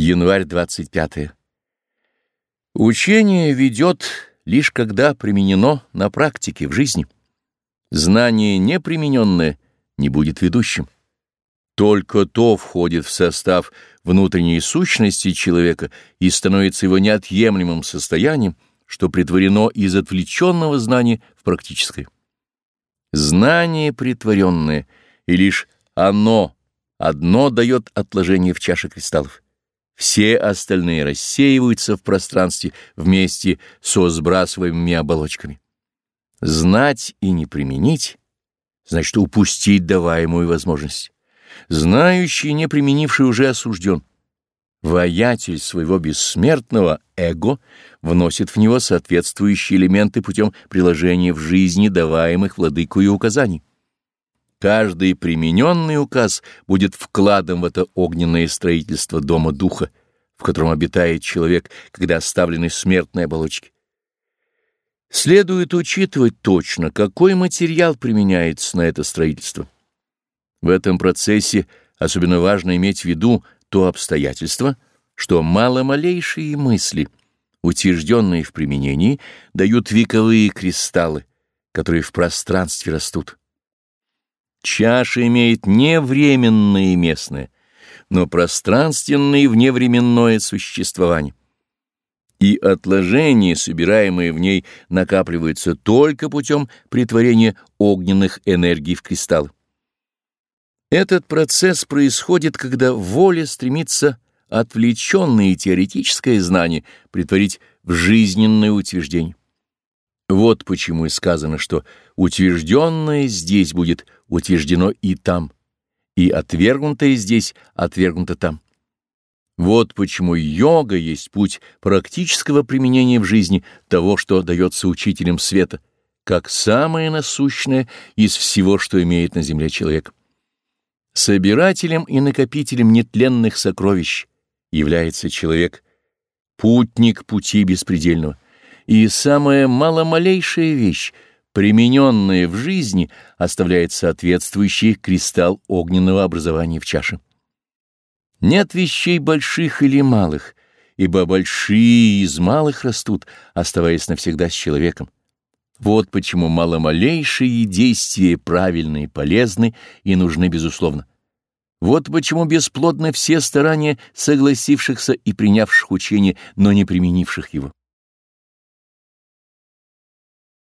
Январь 25. Учение ведет лишь когда применено на практике в жизни. Знание непримененное не будет ведущим. Только то входит в состав внутренней сущности человека и становится его неотъемлемым состоянием, что притворено из отвлеченного знания в практическое. Знание притворенное, и лишь оно одно дает отложение в чаше кристаллов. Все остальные рассеиваются в пространстве вместе со сбрасываемыми оболочками. Знать и не применить — значит упустить даваемую возможность. Знающий, не применивший, уже осужден. Воятель своего бессмертного эго вносит в него соответствующие элементы путем приложения в жизни даваемых владыкою указаний. Каждый примененный указ будет вкладом в это огненное строительство дома духа, в котором обитает человек, когда оставлены смертные оболочки. Следует учитывать точно, какой материал применяется на это строительство. В этом процессе особенно важно иметь в виду то обстоятельство, что мало малейшие мысли, утвержденные в применении, дают вековые кристаллы, которые в пространстве растут. Чаша имеет не временное и местное, но пространственное и вневременное существование. И отложения, собираемые в ней, накапливаются только путем притворения огненных энергий в кристаллы. Этот процесс происходит, когда воля стремится отвлеченное теоретическое знание притворить в жизненное утверждение. Вот почему и сказано, что утвержденное здесь будет утверждено и там, и отвергнутое здесь отвергнуто там. Вот почему йога есть путь практического применения в жизни того, что дается учителем света, как самое насущное из всего, что имеет на земле человек. Собирателем и накопителем нетленных сокровищ является человек, путник пути беспредельного — и самая маломалейшая вещь, примененная в жизни, оставляет соответствующий кристалл огненного образования в чаше. Нет вещей больших или малых, ибо большие из малых растут, оставаясь навсегда с человеком. Вот почему маломалейшие действия правильные, полезны и нужны безусловно. Вот почему бесплодны все старания согласившихся и принявших учение, но не применивших его.